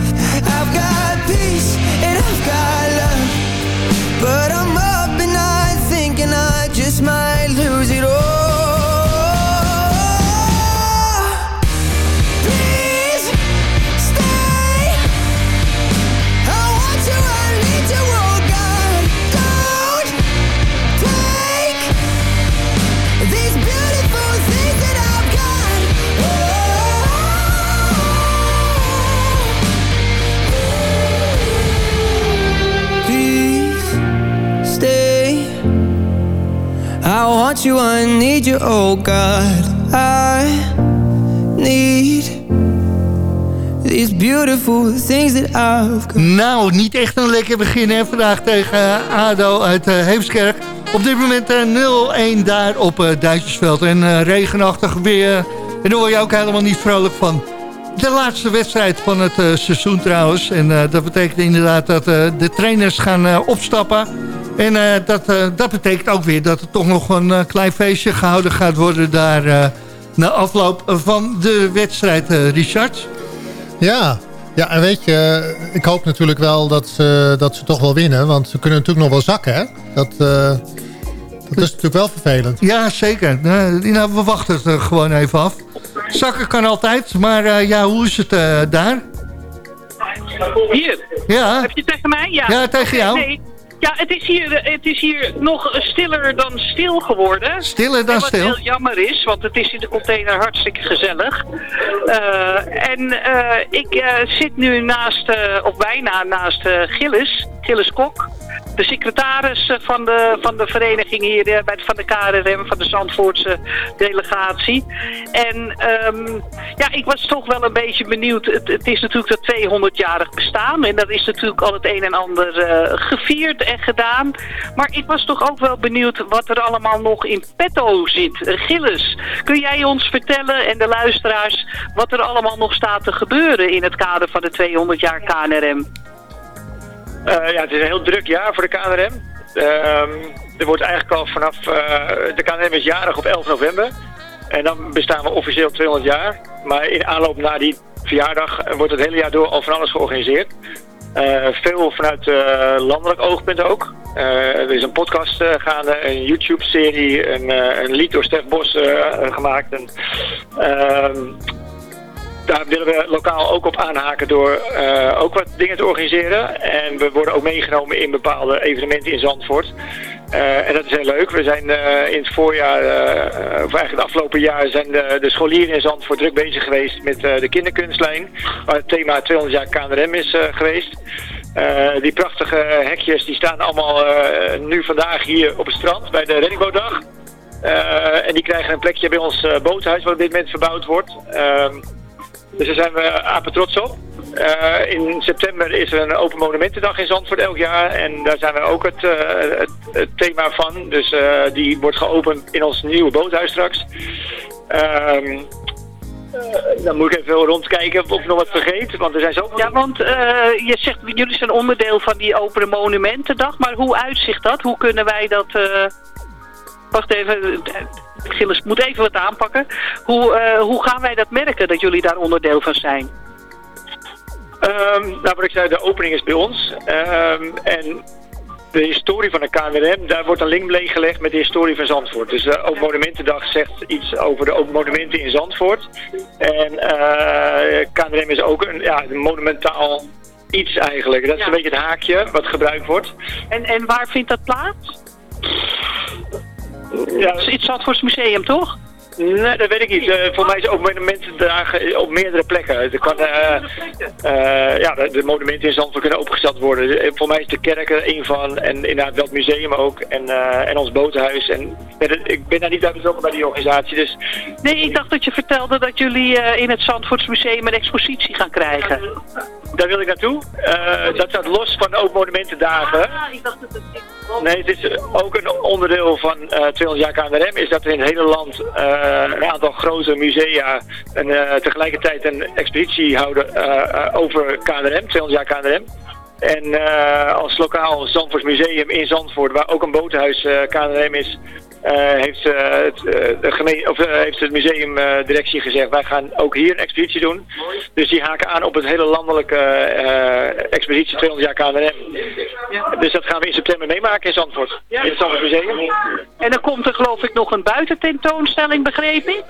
I need you, oh God I need these beautiful things that I've got. Nou, niet echt een lekker begin hè, vandaag tegen ADO uit uh, Heemskerk. Op dit moment uh, 0-1 daar op uh, Duitsersveld. En regenachtig weer. En daar word je ook helemaal niet vrolijk van. De laatste wedstrijd van het seizoen trouwens. En dat betekent inderdaad dat de trainers gaan opstappen. En uh, dat, uh, dat betekent ook weer dat er toch nog een uh, klein feestje gehouden gaat worden daar na afloop van de wedstrijd, Richard. Ja, ja, en weet je, ik hoop natuurlijk wel dat ze, dat ze toch wel winnen. Want ze kunnen natuurlijk nog wel zakken, hè? Dat, dat is natuurlijk wel vervelend. Ja, zeker. Nou, we wachten het gewoon even af. Zakken kan altijd, maar ja, hoe is het daar? Hier? Ja. Heb je tegen mij? Ja, ja tegen jou. Nee. Ja, het is, hier, het is hier nog stiller dan stil geworden. Stiller dan wat stil? Wat heel jammer is, want het is in de container hartstikke gezellig. Uh, en uh, ik uh, zit nu naast, of bijna naast Gilles, Gilles Kok de secretaris van de, van de vereniging hier, bij, van de KRM, van de Zandvoortse delegatie. En um, ja, ik was toch wel een beetje benieuwd. Het, is natuurlijk dat 200-jarig bestaan. En dat is natuurlijk al het een en ander uh, gevierd en gedaan. Maar ik was toch ook wel benieuwd wat er allemaal nog in petto zit. Gilles, kun jij ons vertellen en de luisteraars wat er allemaal nog staat te gebeuren in het kader van de 200 jaar KNRM? Uh, ja, het is een heel druk jaar voor de KNRM. Uh, er wordt eigenlijk al vanaf... Uh, de KNRM is jarig op 11 november. En dan bestaan we officieel 200 jaar. Maar in aanloop naar die verjaardag wordt het hele jaar door al van alles georganiseerd. Uh, veel vanuit landelijk oogpunt ook. er is een podcast gaande, een YouTube-serie, een, een, lied door Stef Bos gemaakt. En, ehm, daar willen we lokaal ook op aanhaken door uh, ook wat dingen te organiseren. En we worden ook meegenomen in bepaalde evenementen in Zandvoort. Uh, en dat is heel leuk. We zijn uh, in het voorjaar, of eigenlijk het afgelopen jaar, zijn de, de scholieren in Zandvoort druk bezig geweest met de kinderkunstlijn. Waar het thema 200 jaar KNRM is geweest. die prachtige hekjes die staan allemaal nu vandaag hier op het strand bij de Reddingbootdag. en die krijgen een plekje bij ons boothuis wat op dit moment verbouwd wordt. Dus daar zijn we apen trots op. Uh, in september is er een Open Monumentendag in Zandvoort elk jaar. En daar zijn we ook het, uh, het, het, thema van. Dus uh, die wordt geopend in ons nieuwe boothuis straks. Ehm, dan moet ik even rondkijken of ik nog wat vergeet. Want er zijn zo... Ja, want je zegt, jullie zijn onderdeel van die Open Monumentendag. Maar hoe uitzicht dat? Hoe kunnen wij dat... Wacht even, Gilles moet even wat aanpakken. Hoe, uh, hoe gaan wij dat merken dat jullie daar onderdeel van zijn? Um, nou, wat ik zei, de opening is bij ons. Um, en de historie van de KNRM, daar wordt een link gelegd met de historie van Zandvoort. Dus de Open Monumentendag zegt iets over de open monumenten in Zandvoort. En uh, KNRM is ook een, ja, een monumentaal iets eigenlijk. Dat is een beetje het haakje wat gebruikt wordt. En, en waar vindt dat plaats? Ja. Het is het Zandvoorts Museum, toch? Nee, dat weet ik niet. Uh, voor mij is ook monumentendagen op meerdere plekken. Er kan, uh, uh, ja, de, monumenten in Zandvoort kunnen opgesteld worden. Voor mij is de kerk er een van. En inderdaad wel het museum ook. En, en ons boothuis. En ik ben daar niet bij betrokken bij die organisatie. Dus... Nee, ik dacht dat je vertelde dat jullie in het Zandvoorts Museum een expositie gaan krijgen. Daar wil ik naartoe. dat staat los van ook monumentendagen. Ah, ik dacht dat het Nee, het is ook een onderdeel van uh, 200 jaar KNRM. Is dat er in het hele land uh, een aantal grote musea en, tegelijkertijd een expeditie houden over KNRM, 200 jaar KNRM. En als lokaal Zandvoort Museum in Zandvoort, waar ook een boothuis KNRM is, heeft, uh, het, uh, de gemeen, of, heeft het museumdirectie gezegd, wij gaan ook hier een expeditie doen. Dus die haken aan op het hele landelijke expeditie 200 jaar KNRM. Ja. Dus dat gaan we in september meemaken in Zandvoort, in het Zandvoort Museum. En dan komt er geloof ik nog een buitententoonstelling, begrepen?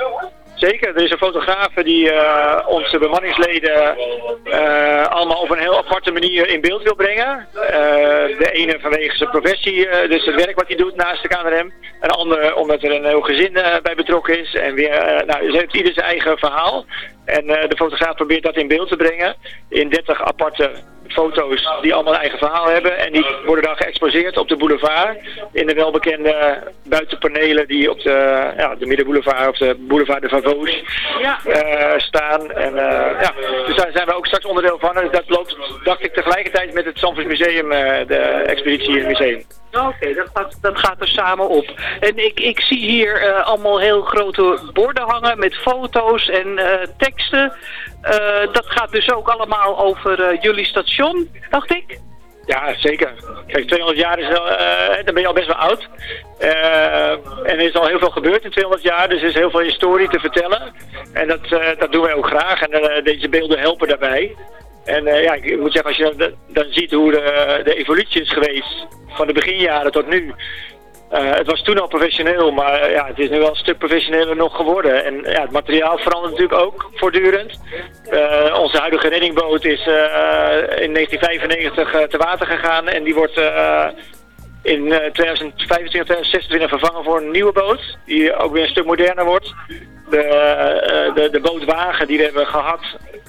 Zeker, er is een fotograaf die uh, onze bemanningsleden uh, allemaal op een heel aparte manier in beeld wil brengen. Uh, de ene vanwege zijn professie, dus het werk wat hij doet naast de KNRM. Een andere omdat er een heel gezin bij betrokken is. En weer, nou, ze heeft ieder zijn eigen verhaal. En de fotograaf probeert dat in beeld te brengen in 30 aparte foto's die allemaal een eigen verhaal hebben. En die worden dan geëxposeerd op de boulevard. In de welbekende buitenpanelen die op de, ja, de Middenboulevard of de Boulevard de Vavos. Uh, staan. En, uh, ja, dus daar zijn we ook straks onderdeel van. En dat loopt, dacht ik, tegelijkertijd met het Zandvoort Museum, uh, de expeditie in het museum. Oké, okay, dat, gaat, dat gaat er samen op. En ik, ik zie hier uh, allemaal heel grote borden hangen met foto's en uh, teksten. Uh, dat gaat dus ook allemaal over jullie station, dacht ik? Ja, zeker. Kijk, 200 jaar is wel, dan ben je al best wel oud. en er is al heel veel gebeurd in 200 jaar, dus er is heel veel historie te vertellen. En dat, dat doen wij ook graag en deze beelden helpen daarbij. En ja, ik moet zeggen, als je dan, ziet hoe de, de evolutie is geweest van de beginjaren tot nu. Uh, het was toen al professioneel, maar uh, ja, het is nu wel een stuk professioneler nog geworden. En ja, het materiaal verandert natuurlijk ook voortdurend. Uh, onze huidige reddingboot is in 1995 te water gegaan en die wordt in 2025, 2026 vervangen voor een nieuwe boot. Die ook weer een stuk moderner wordt. De, de, de bootwagen die we hebben gehad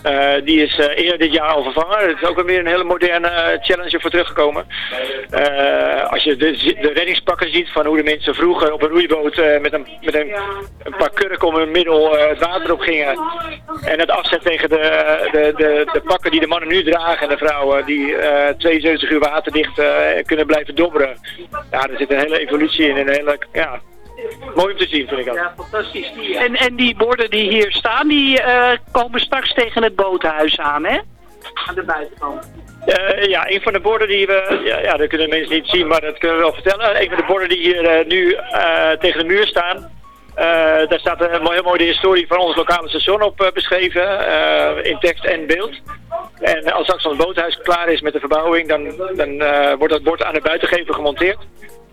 uh, die is uh, eerder dit jaar al vervangen. Het is ook weer een hele moderne challenge voor teruggekomen. als je de, de reddingspakken ziet van hoe de mensen vroeger op een roeiboot met, een, met een, een paar kurken om hun middel het water op gingen. En het afzet tegen de, de, de, de, pakken die de mannen nu dragen en de vrouwen die 72 uur waterdicht kunnen blijven dobberen. Ja, er zit een hele evolutie in. Een hele, ja, Mooi om te zien, vind ik ook. Ja, fantastisch. En, en die borden die hier staan, die uh, komen straks tegen het boothuis aan, hè? Aan de buitenkant. Uh, ja, een van de borden die we, ja, ja, dat kunnen mensen niet zien, maar dat kunnen we wel vertellen. Een van de borden die hier uh, nu tegen de muur staan, daar staat een heel mooi de historie van ons lokale station op beschreven, in tekst en beeld. En als straks ons boothuis klaar is met de verbouwing, dan, dan wordt dat bord aan de buitengevel gemonteerd.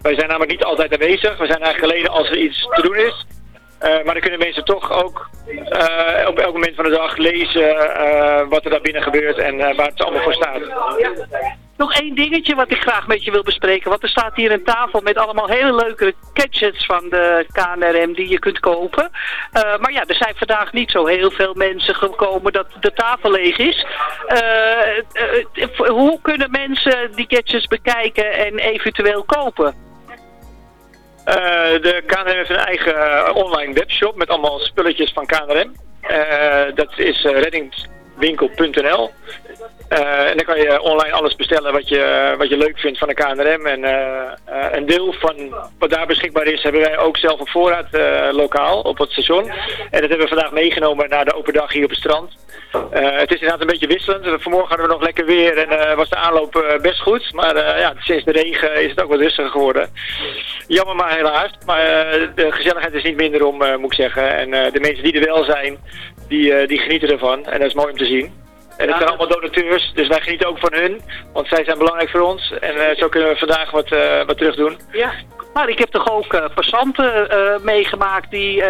Wij zijn namelijk niet altijd aanwezig. We zijn eigenlijk geleden als er iets te doen is. Uh, maar dan kunnen mensen toch ook uh, op elk moment van de dag lezen uh, wat er daar binnen gebeurt en waar het allemaal voor staat. Nog één dingetje wat ik graag met je wil bespreken. Want er staat hier een tafel met allemaal hele leuke gadgets van de KNRM die je kunt kopen. maar ja, er zijn vandaag niet zo heel veel mensen gekomen dat de tafel leeg is. hoe kunnen mensen die gadgets bekijken en eventueel kopen? Uh, de KNRM heeft een eigen uh, online webshop met allemaal spulletjes van KNRM. Eh, dat is reddingswinkel.nl. en dan kan je online alles bestellen wat je, wat je leuk vindt van de KNRM. En een deel van wat daar beschikbaar is, hebben wij ook zelf op voorraad lokaal op het station. En dat hebben we vandaag meegenomen naar de open dag hier op het strand. het is inderdaad een beetje wisselend. Vanmorgen hadden we nog lekker weer en was de aanloop best goed. Maar ja, sinds de regen is het ook wat rustiger geworden. Jammer maar helaas. Maar de gezelligheid is niet minder om, moet ik zeggen. En de mensen die er wel zijn, die, die genieten ervan. En dat is mooi om te zien. En het zijn allemaal donateurs, dus wij genieten ook van hun. Want zij zijn belangrijk voor ons. En zo kunnen we vandaag wat, wat terug doen. Ja, maar ik heb toch ook uh, passanten uh, meegemaakt die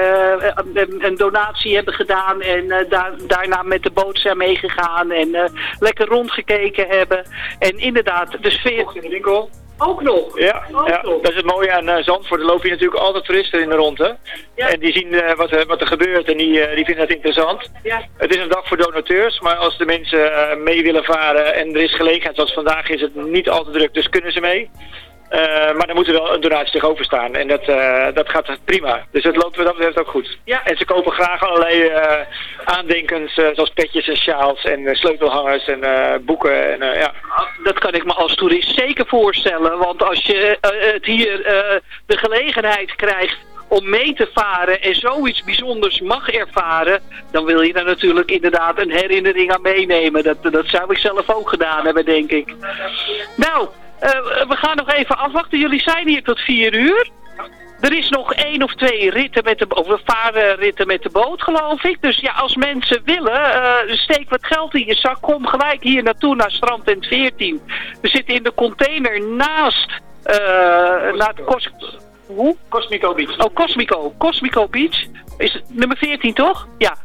een, een, donatie hebben gedaan en daar, daarna met de boot zijn meegegaan en lekker rondgekeken hebben. En inderdaad, de sfeer... In de winkel. Ook nog? Ja, ja dat is het mooie aan uh, Zandvoort. Er lopen hier natuurlijk altijd toeristen in de ronde. Ja. En die zien uh, wat, wat, er gebeurt en die, uh, die vinden het interessant. Ja. Het is een dag voor donateurs, maar als de mensen mee willen varen en er is gelegenheid, zoals vandaag is het niet al te druk, dus kunnen ze mee. Uh, maar dan moet er wel een donatie tegenover staan. En dat, uh, dat gaat prima. Dus dat loopt wat dat betreft ook goed. Ja, en ze kopen graag allerlei uh, aandenkens, zoals petjes en sjaals en sleutelhangers en boeken. En, ja. Dat kan ik me als toerist zeker voorstellen. Want als je het hier de gelegenheid krijgt om mee te varen en zoiets bijzonders mag ervaren, dan wil je daar natuurlijk inderdaad een herinnering aan meenemen. Dat, dat zou ik zelf ook gedaan hebben, denk ik. Nou, we gaan nog even afwachten. Jullie zijn hier tot vier uur. Er is nog één of twee ritten met de, of ritten met de boot, geloof ik. Dus ja, als mensen willen, uh, steek wat geld in je zak. Kom gelijk hier naartoe, naar strandtent 14. We zitten in de container naast, uh, naar het Cos hoe? Cosmico Beach. Oh, Cosmico. Cosmico Beach. Is het nummer 14, toch? Ja.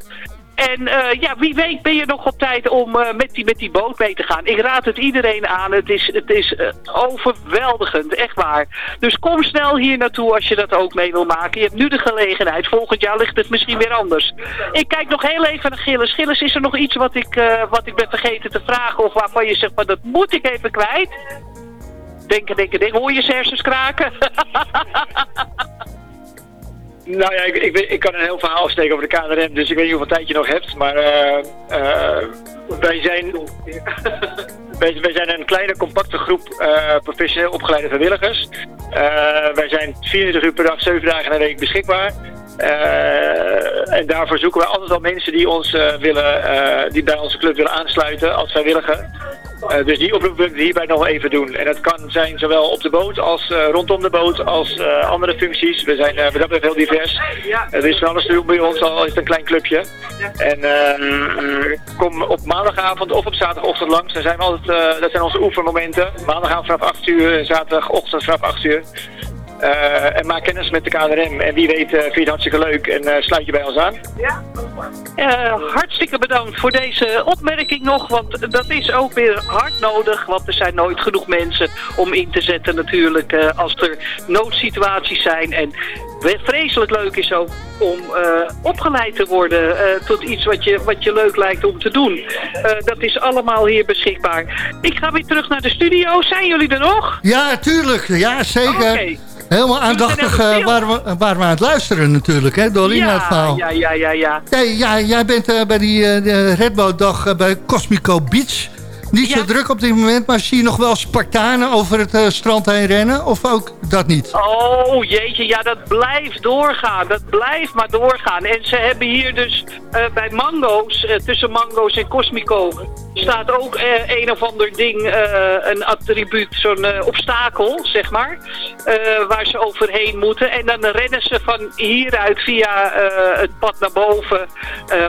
En uh, ja, wie weet ben je nog op tijd om uh, met, die, met die boot mee te gaan. Ik raad het iedereen aan. Het is, het is uh, overweldigend, echt waar. Dus kom snel hier naartoe als je dat ook mee wil maken. Je hebt nu de gelegenheid. Volgend jaar ligt het misschien weer anders. Ik kijk nog heel even naar Gilles. Gilles, is er nog iets wat ik, wat ik ben vergeten te vragen? Of waarvan je zegt, maar dat moet ik even kwijt? denken, denken, denken. Hoor je hersens kraken? nou ja, ik, ik, kan een heel verhaal steken over de KNRM, dus ik weet niet hoeveel tijd je nog hebt. Maar uh, uh, wij zijn... wij, zijn een kleine, compacte groep uh, professioneel opgeleide vrijwilligers. wij zijn 24 uur per dag, 7 dagen in de week beschikbaar. en daarvoor zoeken we altijd wel mensen die, ons, willen, die bij onze club willen aansluiten als vrijwilliger. Uh, dus die oproep wil ik hierbij nog even doen. En dat kan zijn zowel op de boot als uh, rondom de boot als uh, andere functies. We zijn uh, dat heel divers. Er is van alles te doen bij ons, al is het een klein clubje. En kom op maandagavond of op zaterdagochtend langs. Dan zijn we altijd, dat zijn onze oefenmomenten. Maandagavond vanaf 8 uur, zaterdagochtend vanaf 8 uur. Uh, en maak kennis met de KNRM. En wie weet uh, vind je het hartstikke leuk en uh, sluit je bij ons aan. Ja, hartstikke bedankt voor deze opmerking nog. Want dat is ook weer hard nodig. Want er zijn nooit genoeg mensen om in te zetten natuurlijk. als er noodsituaties zijn. En vreselijk leuk is ook om opgeleid te worden tot iets wat je, wat je leuk lijkt om te doen. dat is allemaal hier beschikbaar. Ik ga weer terug naar de studio. Zijn jullie er nog? Ja, tuurlijk. Ja, zeker. Okay. Helemaal aandachtig uh, waar, we, waar we aan het luisteren natuurlijk, hè, Dolly, ja, het verhaal. Ja, ja, ja, ja. Jij, ja, jij bent uh, bij die uh, Redbootdag bij Cosmico Beach. Niet zo druk op dit moment, maar zie je nog wel Spartanen over het uh, strand heen rennen? Of ook dat niet? Oh jeetje, ja dat blijft doorgaan. Dat blijft maar doorgaan. En ze hebben hier dus uh, bij Mango's, uh, tussen Mango's en Cosmico, staat ook een of ander ding, een attribuut, zo'n obstakel, zeg maar, waar ze overheen moeten. En dan rennen ze van hieruit via het pad naar boven,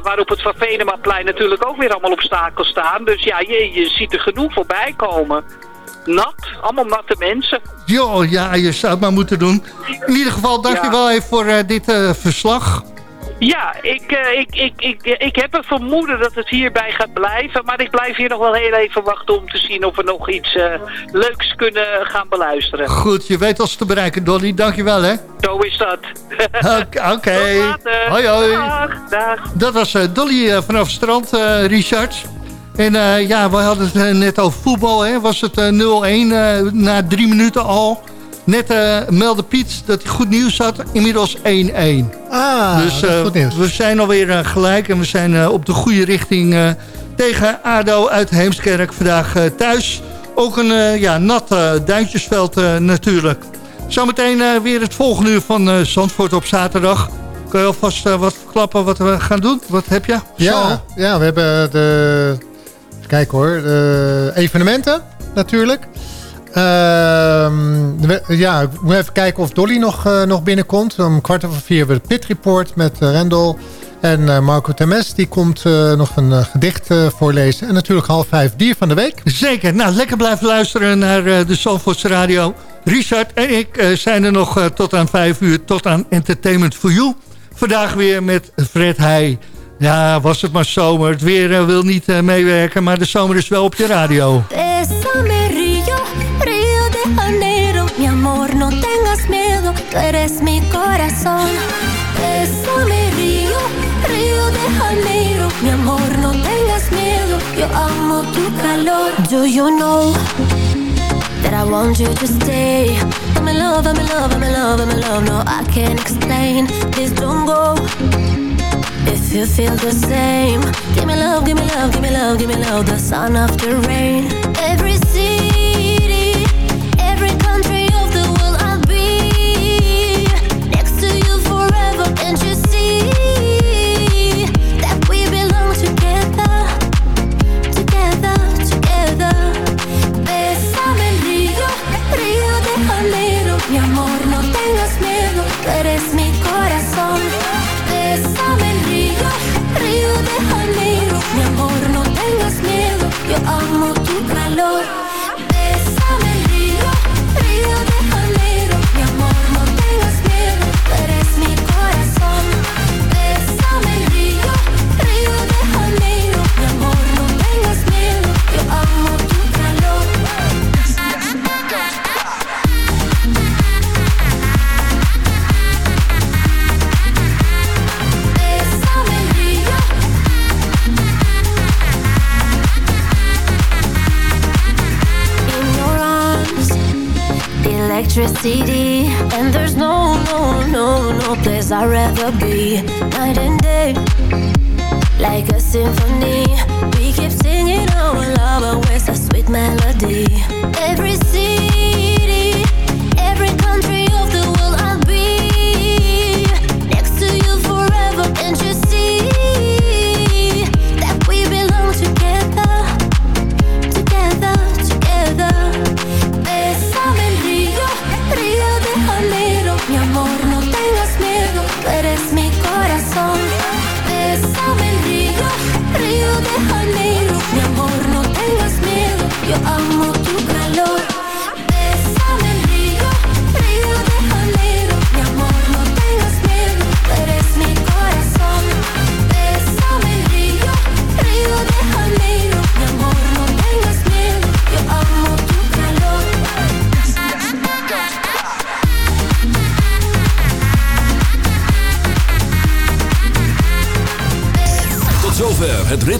waar op het Van Venemaplein natuurlijk ook weer allemaal obstakels staan. Dus ja, je, je ziet er genoeg voorbij komen. Nat, allemaal natte mensen. Jo, ja, je zou het maar moeten doen. In ieder geval, dankjewel ja. even voor uh, dit uh, verslag. Ja, ik, uh, ik, ik, ik, ik heb een vermoeden dat het hierbij gaat blijven. Maar ik blijf hier nog wel heel even wachten om te zien of we nog iets uh, leuks kunnen gaan beluisteren. Goed, je weet ons te bereiken, Dolly. Dankjewel, hè. Zo is dat. Oké. Okay. Hoi, hoi. Dag, dag. Dat was Dolly vanaf het strand, Richard. En uh, ja, we hadden het net over voetbal. Hè? Was het uh, 0-1 uh, na drie minuten al. Net meldde Piet dat hij goed nieuws had. Inmiddels 1-1. Ah, dus, goed nieuws. We zijn alweer gelijk en we zijn op de goede richting tegen ADO uit Heemskerk vandaag thuis. Ook een ja, nat duintjesveld natuurlijk. Zometeen weer het volgende uur van Zandvoort op zaterdag. Kun je alvast wat verklappen wat we gaan doen? Wat heb je? Ja, ja we hebben de Kijk hoor, uh, evenementen natuurlijk. Uh, ja, ik moet even kijken of Dolly nog, uh, nog binnenkomt. Om kwart over vier hebben we de Pit Report met uh, Rendel. En Marco Temes, die komt nog een gedicht voorlezen. En natuurlijk half vijf dier van de week. Zeker. Nou, lekker blijven luisteren naar de Zalvoortse Radio. Richard en ik zijn er nog tot aan vijf uur, tot aan Entertainment for You. Vandaag weer met Fred Heij. Ja, was het maar zomer. Het weer eh, wil niet eh, meewerken, maar de zomer is wel op je radio. Bésame Rio, Rio de Janeiro. Mi amor, no tengas miedo, tú eres mi corazón. Bésame Rio, Rio de Janeiro. Mi amor, no tengas miedo, yo amo tu calor. Do you know that I want you to stay? I'm in love, I'm in love, I'm in love, I'm in love. No, I can't explain. Please don't go. If you feel the same Give me love, give me love, give me love, give me love. The sun after rain. Every sea know never be night and day like a symphony we keep singing our love always a sweet melody. Every city every country